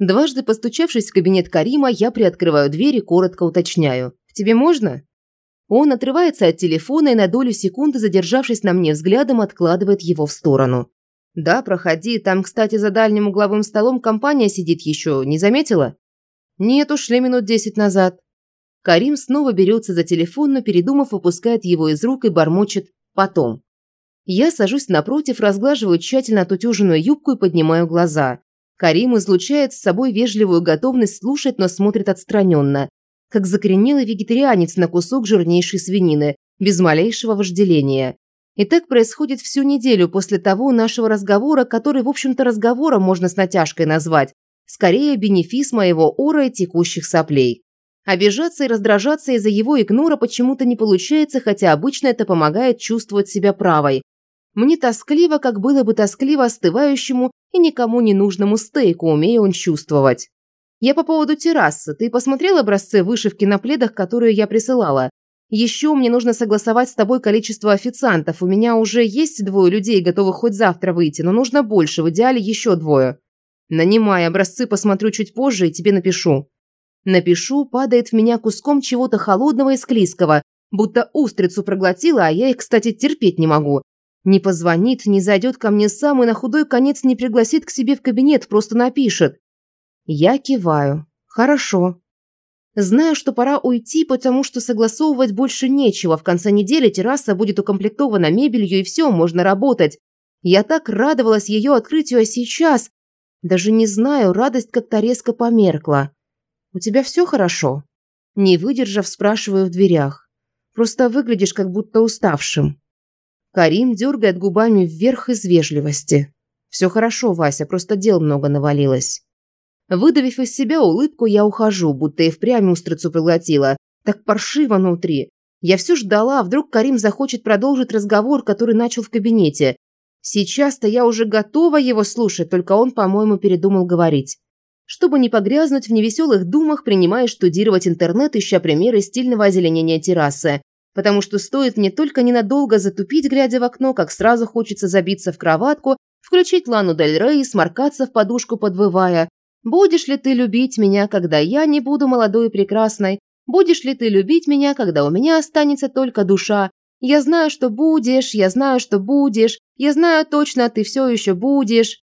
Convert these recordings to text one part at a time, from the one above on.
Дважды постучавшись в кабинет Карима, я приоткрываю дверь и коротко уточняю. «Тебе можно?» Он отрывается от телефона и на долю секунды, задержавшись на мне взглядом, откладывает его в сторону. «Да, проходи. Там, кстати, за дальним угловым столом компания сидит еще. Не заметила?» «Нет, ушли минут десять назад». Карим снова берется за телефон, но, передумав, выпускает его из рук и бормочет «потом». Я сажусь напротив, разглаживаю тщательно отутюженную юбку и поднимаю глаза. Карим излучает с собой вежливую готовность слушать, но смотрит отстраненно, как закоренелый вегетарианец на кусок жирнейшей свинины, без малейшего вожделения. И так происходит всю неделю после того нашего разговора, который, в общем-то, разговором можно с натяжкой назвать. Скорее, бенефис моего ора и текущих соплей. Обижаться и раздражаться из-за его игнора почему-то не получается, хотя обычно это помогает чувствовать себя правой. Мне тоскливо, как было бы тоскливо остывающему и никому не нужному стейку, умея он чувствовать. Я по поводу террасы. Ты посмотрел образцы вышивки на пледах, которые я присылала? Еще мне нужно согласовать с тобой количество официантов. У меня уже есть двое людей, готовых хоть завтра выйти, но нужно больше, в идеале еще двое. Нанимай образцы, посмотрю чуть позже и тебе напишу. Напишу, падает в меня куском чего-то холодного и склизкого, будто устрицу проглотила, а я их, кстати, терпеть не могу. Не позвонит, не зайдет ко мне сам и на худой конец не пригласит к себе в кабинет, просто напишет. Я киваю. Хорошо. Знаю, что пора уйти, потому что согласовывать больше нечего. В конце недели терраса будет укомплектована мебелью и все, можно работать. Я так радовалась ее открытию, а сейчас... Даже не знаю, радость как-то резко померкла. «У тебя все хорошо?» Не выдержав, спрашиваю в дверях. «Просто выглядишь как будто уставшим». Карим дергает губами вверх из вежливости. «Все хорошо, Вася, просто дел много навалилось». Выдавив из себя улыбку, я ухожу, будто и впрямь устрицу проглотила. Так паршиво внутри. Я все ждала, вдруг Карим захочет продолжить разговор, который начал в кабинете. Сейчас-то я уже готова его слушать, только он, по-моему, передумал говорить. Чтобы не погрязнуть в невеселых думах, принимаю штудировать интернет, ища примеры стильного озеленения террасы. Потому что стоит мне только ненадолго затупить, глядя в окно, как сразу хочется забиться в кроватку, включить Лану Дель Рей и сморкаться в подушку, подвывая. Будешь ли ты любить меня, когда я не буду молодой и прекрасной? Будешь ли ты любить меня, когда у меня останется только душа? Я знаю, что будешь, я знаю, что будешь, я знаю точно, ты все еще будешь.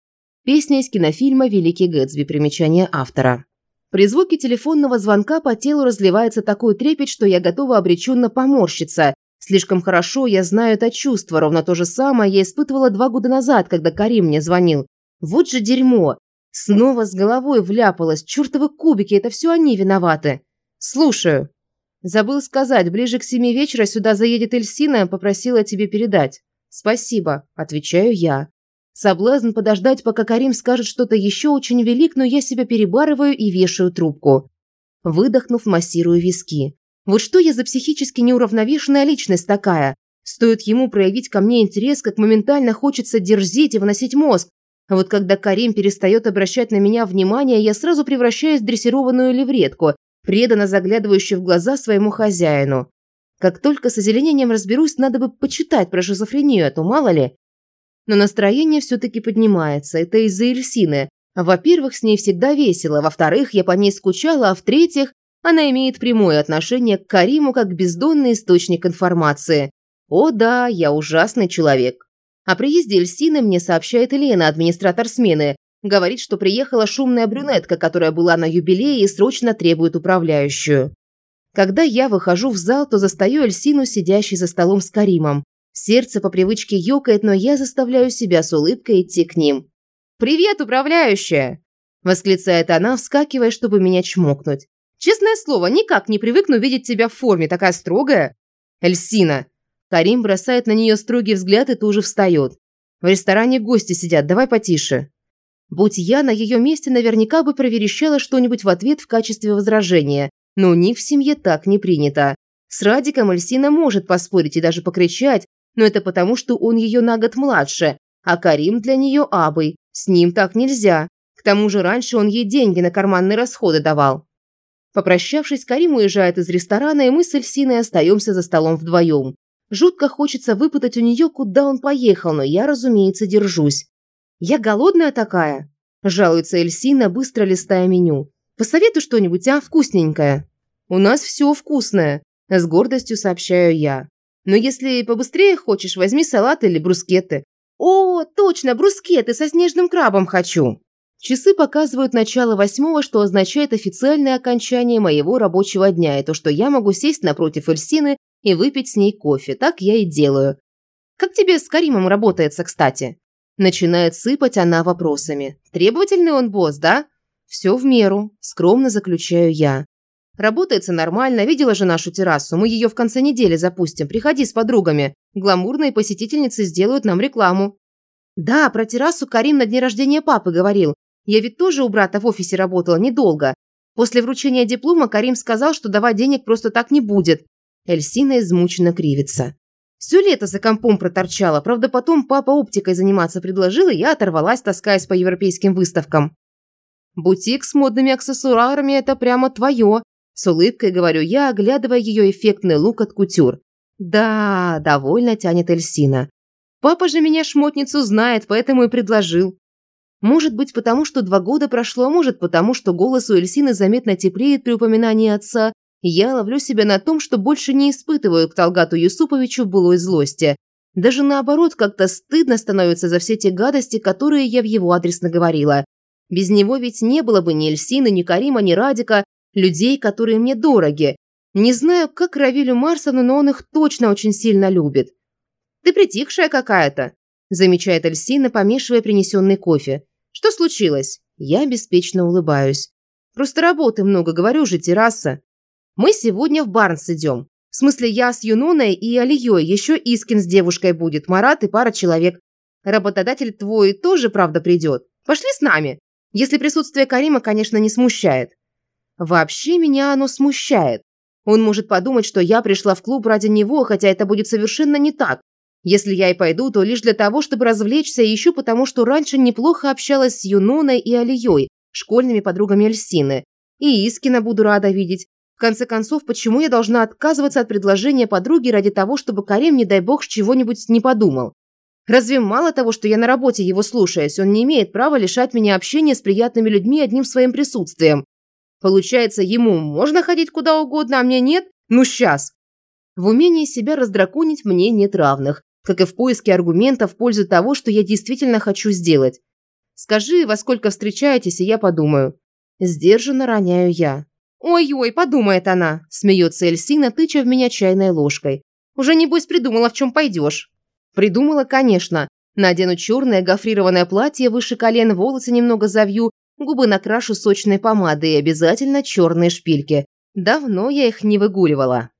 Песня из кинофильма «Великий Гэтсби», примечание автора. При звуке телефонного звонка по телу разливается такой трепет, что я готова обреченно поморщиться. Слишком хорошо я знаю это чувство, ровно то же самое я испытывала два года назад, когда Карим мне звонил. Вот же дерьмо! Снова с головой вляпалась. Чёртовы кубики, это все они виноваты. Слушаю. Забыл сказать, ближе к семи вечера сюда заедет Эльсина, попросила тебе передать. Спасибо, отвечаю я. Соблазн подождать, пока Карим скажет что-то еще очень велик, но я себя перебарываю и вешаю трубку. Выдохнув, массирую виски. Вот что я за психически неуравновешенная личность такая? Стоит ему проявить ко мне интерес, как моментально хочется дерзить и выносить мозг, а вот когда Карим перестает обращать на меня внимание, я сразу превращаюсь в дрессированную левретку, преданно заглядывающую в глаза своему хозяину. Как только с озеленением разберусь, надо бы почитать про шизофрению, а то мало ли. Но настроение все-таки поднимается, это из-за Эльсины. Во-первых, с ней всегда весело, во-вторых, я по ней скучала, а в-третьих, она имеет прямое отношение к Кариму как бездонный источник информации. О да, я ужасный человек. О приезде Эльсины мне сообщает Елена, администратор смены. Говорит, что приехала шумная брюнетка, которая была на юбилее и срочно требует управляющую. Когда я выхожу в зал, то застаю Эльсину, сидящей за столом с Каримом. Сердце по привычке ёкает, но я заставляю себя с улыбкой идти к ним. «Привет, управляющая!» – восклицает она, вскакивая, чтобы меня чмокнуть. «Честное слово, никак не привыкну видеть тебя в форме, такая строгая!» «Эльсина, Карим бросает на нее строгий взгляд и тоже встает. В ресторане гости сидят, давай потише. Будь я на ее месте, наверняка бы проверещала что-нибудь в ответ в качестве возражения, но у них в семье так не принято. С Радиком Эльсина может поспорить и даже покричать, но это потому, что он ее на год младше, а Карим для нее абой. С ним так нельзя. К тому же раньше он ей деньги на карманные расходы давал. Попрощавшись, Карим уезжает из ресторана, и мы с Эльсиной остаемся за столом вдвоем. Жутко хочется выпытать у нее, куда он поехал, но я, разумеется, держусь. Я голодная такая. Жалуется Эльсина, быстро листая меню. Посоветуй что-нибудь, а, вкусненькое. У нас все вкусное, с гордостью сообщаю я. Но если побыстрее хочешь, возьми салат или брускеты. О, точно, брускеты со снежным крабом хочу. Часы показывают начало восьмого, что означает официальное окончание моего рабочего дня и то, что я могу сесть напротив Эльсины и выпить с ней кофе. Так я и делаю. Как тебе с Каримом работается, кстати? Начинает сыпать она вопросами. Требовательный он босс, да? Все в меру, скромно заключаю я. Работается нормально, видела же нашу террасу. Мы ее в конце недели запустим. Приходи с подругами. Гламурные посетительницы сделают нам рекламу. Да, про террасу Карим на дне рождения папы говорил. Я ведь тоже у брата в офисе работала недолго. После вручения диплома Карим сказал, что давать денег просто так не будет. Эльсина измученно кривится. Все лето за компом проторчала, правда потом папа оптикой заниматься предложил, и я оторвалась, таскаясь по европейским выставкам. «Бутик с модными аксессуарами – это прямо твое», – с улыбкой говорю я, оглядывая ее эффектный лук от кутюр. «Да», – довольно тянет Эльсина. «Папа же меня шмотницу знает, поэтому и предложил». Может быть, потому что два года прошло, а может, потому что голос у Эльсины заметно теплеет при упоминании отца, я ловлю себя на том, что больше не испытываю к Талгату Юсуповичу былой злости. Даже наоборот, как-то стыдно становится за все те гадости, которые я в его адрес наговорила. Без него ведь не было бы ни Эльсины, ни Карима, ни Радика, людей, которые мне дороги. Не знаю, как Равилю Марсовну, но он их точно очень сильно любит. «Ты притихшая какая-то», – замечает Эльсина, помешивая принесенный кофе. «Что случилось?» Я беспечно улыбаюсь. «Просто работы много, говорю же, терраса». «Мы сегодня в Барнс идем. В смысле, я с Юноной и Алией, еще Искин с девушкой будет, Марат и пара человек. Работодатель твой тоже, правда, придет. Пошли с нами. Если присутствие Карима, конечно, не смущает. Вообще меня оно смущает. Он может подумать, что я пришла в клуб ради него, хотя это будет совершенно не так. Если я и пойду, то лишь для того, чтобы развлечься, и еще потому, что раньше неплохо общалась с Юноной и Алией, школьными подругами Эльсины. И Искина буду рада видеть. В конце концов, почему я должна отказываться от предложения подруги ради того, чтобы Карим, не дай бог, чего-нибудь не подумал? Разве мало того, что я на работе его слушаюсь, он не имеет права лишать меня общения с приятными людьми одним своим присутствием? Получается, ему можно ходить куда угодно, а мне нет? Ну, сейчас. В умении себя раздраконить мне нет равных, как и в поиске аргументов в пользу того, что я действительно хочу сделать. Скажи, во сколько встречаетесь, и я подумаю. Сдержанно роняю я. «Ой-ой, подумает она», – смеется Эльсина, тыча в меня чайной ложкой. «Уже, небось, придумала, в чем пойдешь». Придумала, конечно. Надену черное гофрированное платье выше колен, волосы немного завью, губы накрашу сочной помадой и обязательно черные шпильки. Давно я их не выгуливала.